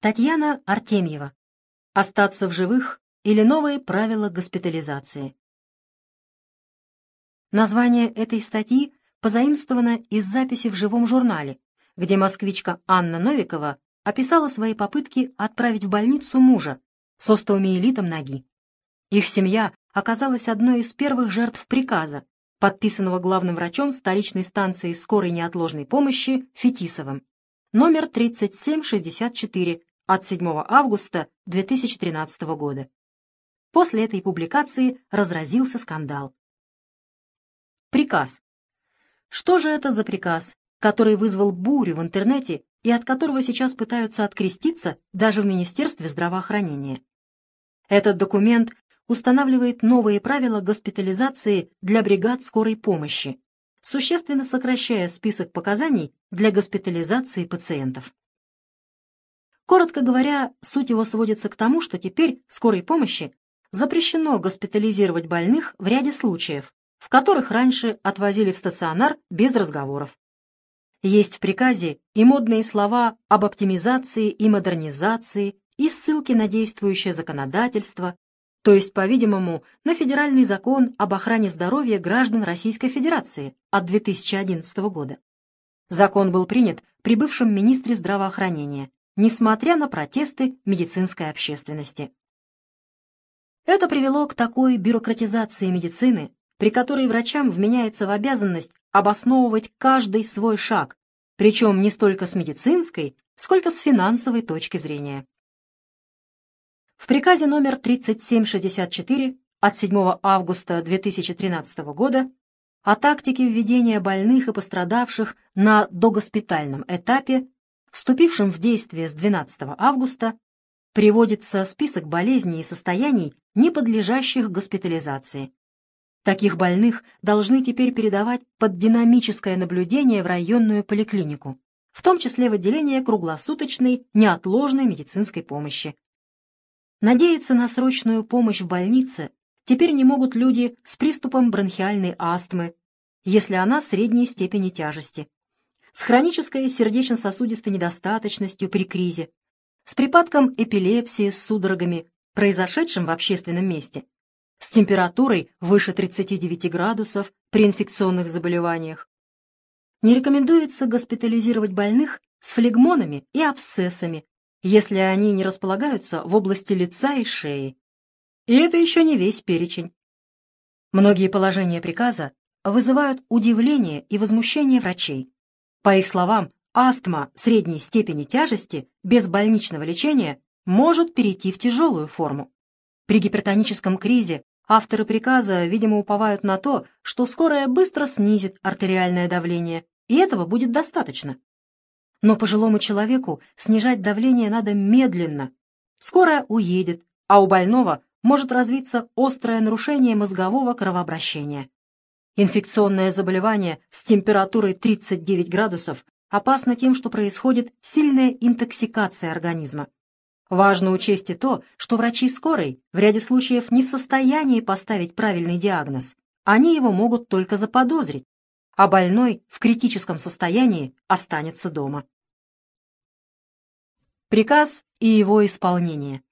Татьяна Артемьева. Остаться в живых или новые правила госпитализации. Название этой статьи позаимствовано из записи в живом журнале, где москвичка Анна Новикова описала свои попытки отправить в больницу мужа с остеомиелитом ноги. Их семья оказалась одной из первых жертв приказа, подписанного главным врачом столичной станции скорой неотложной помощи Фетисовым, номер 3764 от 7 августа 2013 года. После этой публикации разразился скандал. Приказ. Что же это за приказ, который вызвал бурю в интернете и от которого сейчас пытаются откреститься даже в Министерстве здравоохранения? Этот документ устанавливает новые правила госпитализации для бригад скорой помощи, существенно сокращая список показаний для госпитализации пациентов. Коротко говоря, суть его сводится к тому, что теперь скорой помощи запрещено госпитализировать больных в ряде случаев, в которых раньше отвозили в стационар без разговоров. Есть в приказе и модные слова об оптимизации и модернизации, и ссылки на действующее законодательство, то есть, по-видимому, на федеральный закон об охране здоровья граждан Российской Федерации от 2011 года. Закон был принят при бывшем министре здравоохранения, несмотря на протесты медицинской общественности. Это привело к такой бюрократизации медицины, при которой врачам вменяется в обязанность обосновывать каждый свой шаг, причем не столько с медицинской, сколько с финансовой точки зрения. В приказе номер 3764 от 7 августа 2013 года о тактике введения больных и пострадавших на догоспитальном этапе, вступившем в действие с 12 августа, приводится список болезней и состояний, не подлежащих госпитализации. Таких больных должны теперь передавать под динамическое наблюдение в районную поликлинику, в том числе в отделение круглосуточной неотложной медицинской помощи, Надеяться на срочную помощь в больнице теперь не могут люди с приступом бронхиальной астмы, если она средней степени тяжести, с хронической сердечно-сосудистой недостаточностью при кризе, с припадком эпилепсии с судорогами, произошедшим в общественном месте, с температурой выше 39 градусов при инфекционных заболеваниях. Не рекомендуется госпитализировать больных с флегмонами и абсцессами, если они не располагаются в области лица и шеи. И это еще не весь перечень. Многие положения приказа вызывают удивление и возмущение врачей. По их словам, астма средней степени тяжести без больничного лечения может перейти в тяжелую форму. При гипертоническом кризе авторы приказа, видимо, уповают на то, что скорая быстро снизит артериальное давление, и этого будет достаточно. Но пожилому человеку снижать давление надо медленно. Скоро уедет, а у больного может развиться острое нарушение мозгового кровообращения. Инфекционное заболевание с температурой 39 градусов опасно тем, что происходит сильная интоксикация организма. Важно учесть и то, что врачи скорой в ряде случаев не в состоянии поставить правильный диагноз. Они его могут только заподозрить, а больной в критическом состоянии останется дома. Приказ и его исполнение.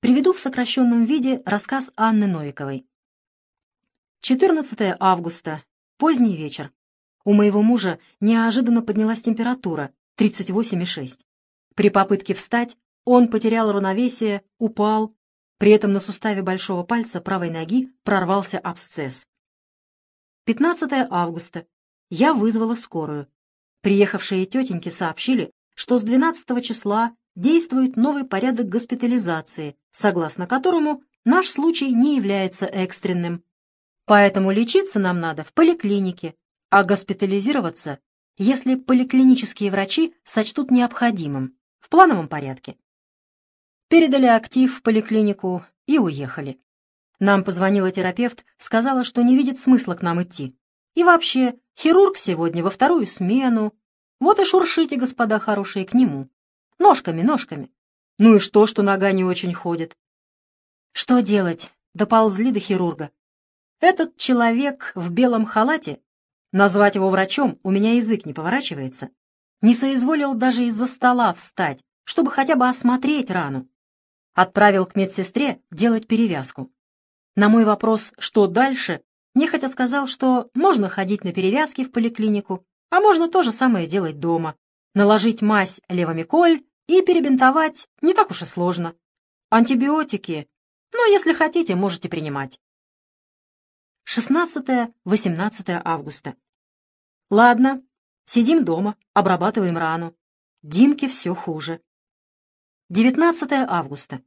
Приведу в сокращенном виде рассказ Анны Новиковой. 14 августа, поздний вечер. У моего мужа неожиданно поднялась температура 38,6. При попытке встать он потерял равновесие, упал, при этом на суставе большого пальца правой ноги прорвался абсцесс. 15 августа. Я вызвала скорую. Приехавшие тетеньки сообщили, что с 12 числа действует новый порядок госпитализации, согласно которому наш случай не является экстренным. Поэтому лечиться нам надо в поликлинике, а госпитализироваться, если поликлинические врачи сочтут необходимым, в плановом порядке. Передали актив в поликлинику и уехали. Нам позвонила терапевт, сказала, что не видит смысла к нам идти. И вообще, хирург сегодня во вторую смену. Вот и шуршите, господа хорошие, к нему. Ножками, ножками. Ну и что, что нога не очень ходит? Что делать? Доползли до хирурга. Этот человек в белом халате, назвать его врачом у меня язык не поворачивается, не соизволил даже из-за стола встать, чтобы хотя бы осмотреть рану. Отправил к медсестре делать перевязку. На мой вопрос, что дальше, нехотя сказал, что можно ходить на перевязки в поликлинику, а можно то же самое делать дома. Наложить мазь левомиколь и перебинтовать не так уж и сложно. Антибиотики, ну, если хотите, можете принимать. 16-18 августа. Ладно, сидим дома, обрабатываем рану. Димке все хуже. 19 августа.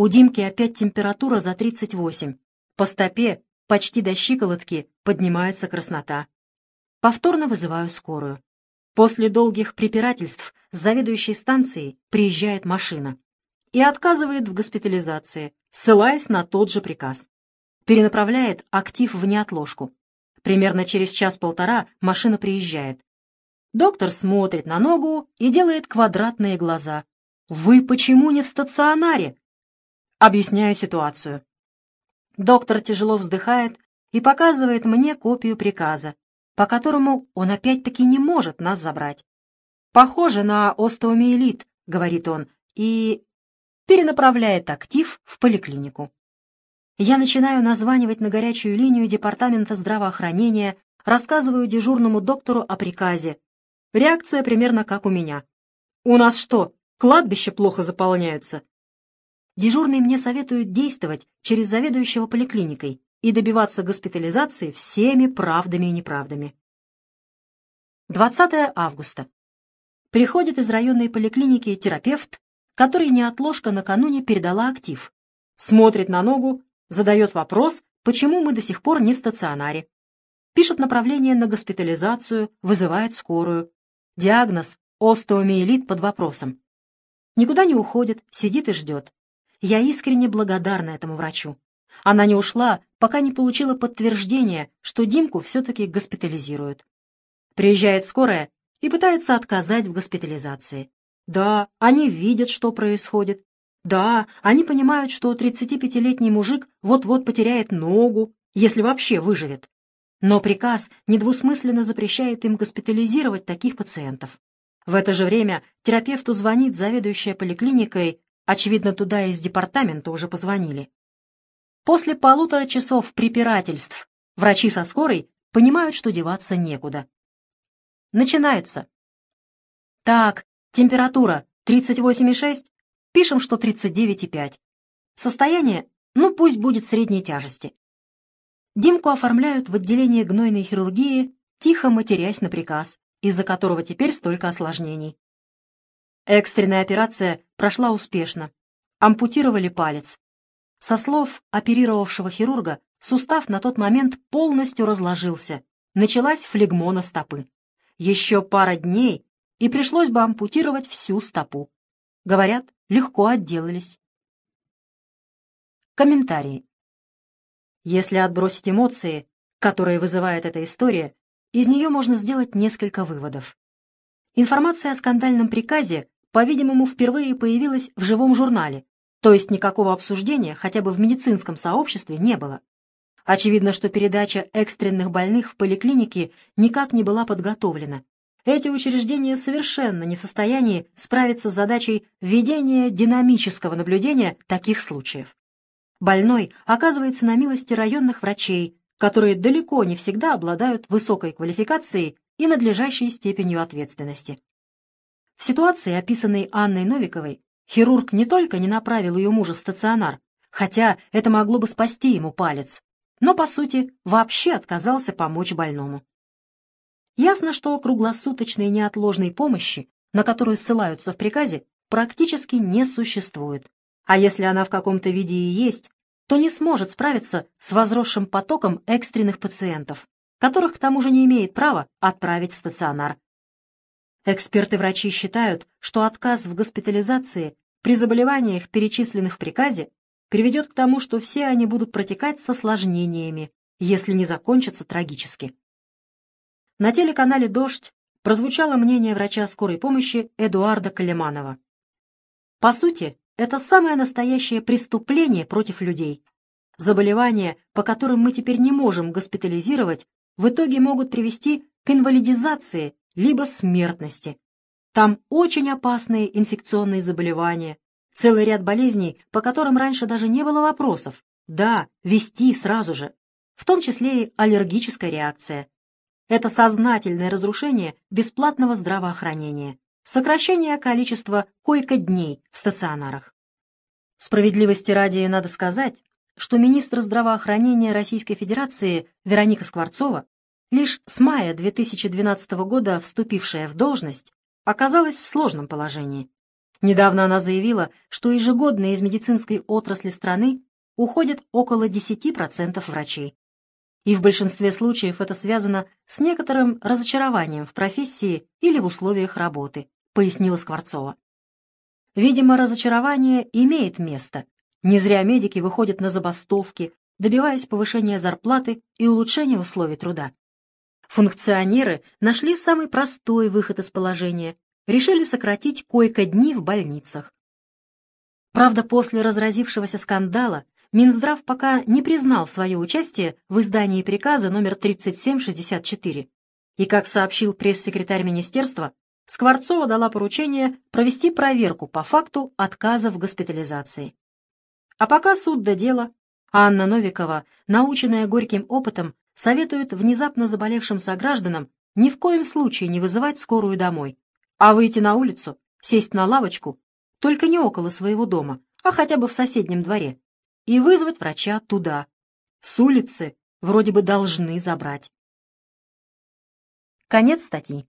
У Димки опять температура за 38. По стопе, почти до щиколотки, поднимается краснота. Повторно вызываю скорую. После долгих препирательств с заведующей станцией приезжает машина и отказывает в госпитализации, ссылаясь на тот же приказ. Перенаправляет актив в неотложку. Примерно через час-полтора машина приезжает. Доктор смотрит на ногу и делает квадратные глаза. «Вы почему не в стационаре?» Объясняю ситуацию. Доктор тяжело вздыхает и показывает мне копию приказа, по которому он опять-таки не может нас забрать. «Похоже на остеомиелит», — говорит он, и перенаправляет актив в поликлинику. Я начинаю названивать на горячую линию Департамента здравоохранения, рассказываю дежурному доктору о приказе. Реакция примерно как у меня. «У нас что, кладбища плохо заполняются?» Дежурные мне советуют действовать через заведующего поликлиникой и добиваться госпитализации всеми правдами и неправдами. 20 августа. Приходит из районной поликлиники терапевт который неотложка накануне передала актив. Смотрит на ногу, задает вопрос, почему мы до сих пор не в стационаре. Пишет направление на госпитализацию, вызывает скорую. Диагноз – остеомиелит под вопросом. Никуда не уходит, сидит и ждет. Я искренне благодарна этому врачу. Она не ушла, пока не получила подтверждение, что Димку все-таки госпитализируют. Приезжает скорая и пытается отказать в госпитализации. Да, они видят, что происходит. Да, они понимают, что 35-летний мужик вот-вот потеряет ногу, если вообще выживет. Но приказ недвусмысленно запрещает им госпитализировать таких пациентов. В это же время терапевту звонит заведующая поликлиникой, очевидно, туда из департамента уже позвонили. После полутора часов препирательств врачи со скорой понимают, что деваться некуда. Начинается. Так, Температура 38,6, пишем, что 39,5. Состояние, ну пусть будет средней тяжести. Димку оформляют в отделение гнойной хирургии, тихо матерясь на приказ, из-за которого теперь столько осложнений. Экстренная операция прошла успешно. Ампутировали палец. Со слов оперировавшего хирурга, сустав на тот момент полностью разложился. Началась флегмона стопы. Еще пара дней, и пришлось бы ампутировать всю стопу. Говорят, легко отделались. Комментарии. Если отбросить эмоции, которые вызывает эта история, из нее можно сделать несколько выводов. Информация о скандальном приказе, по-видимому, впервые появилась в живом журнале, то есть никакого обсуждения хотя бы в медицинском сообществе не было. Очевидно, что передача экстренных больных в поликлинике никак не была подготовлена, эти учреждения совершенно не в состоянии справиться с задачей ведения динамического наблюдения таких случаев. Больной оказывается на милости районных врачей, которые далеко не всегда обладают высокой квалификацией и надлежащей степенью ответственности. В ситуации, описанной Анной Новиковой, хирург не только не направил ее мужа в стационар, хотя это могло бы спасти ему палец, но, по сути, вообще отказался помочь больному. Ясно, что круглосуточной неотложной помощи, на которую ссылаются в приказе, практически не существует. А если она в каком-то виде и есть, то не сможет справиться с возросшим потоком экстренных пациентов, которых к тому же не имеет права отправить в стационар. Эксперты-врачи считают, что отказ в госпитализации при заболеваниях, перечисленных в приказе, приведет к тому, что все они будут протекать с осложнениями, если не закончатся трагически. На телеканале «Дождь» прозвучало мнение врача скорой помощи Эдуарда Калиманова. По сути, это самое настоящее преступление против людей. Заболевания, по которым мы теперь не можем госпитализировать, в итоге могут привести к инвалидизации либо смертности. Там очень опасные инфекционные заболевания, целый ряд болезней, по которым раньше даже не было вопросов. Да, вести сразу же, в том числе и аллергическая реакция. Это сознательное разрушение бесплатного здравоохранения, сокращение количества койко-дней в стационарах. Справедливости ради надо сказать, что министр здравоохранения Российской Федерации Вероника Скворцова, лишь с мая 2012 года вступившая в должность, оказалась в сложном положении. Недавно она заявила, что ежегодно из медицинской отрасли страны уходит около 10% врачей. И в большинстве случаев это связано с некоторым разочарованием в профессии или в условиях работы, пояснила Скворцова. Видимо, разочарование имеет место. Не зря медики выходят на забастовки, добиваясь повышения зарплаты и улучшения условий труда. Функционеры нашли самый простой выход из положения, решили сократить койко-дни в больницах. Правда, после разразившегося скандала Минздрав пока не признал свое участие в издании приказа номер 3764. И, как сообщил пресс-секретарь министерства, Скворцова дала поручение провести проверку по факту отказа в госпитализации. А пока суд до дела, Анна Новикова, наученная горьким опытом, советует внезапно заболевшим согражданам ни в коем случае не вызывать скорую домой, а выйти на улицу, сесть на лавочку, только не около своего дома, а хотя бы в соседнем дворе, и вызвать врача туда. С улицы вроде бы должны забрать. Конец статьи.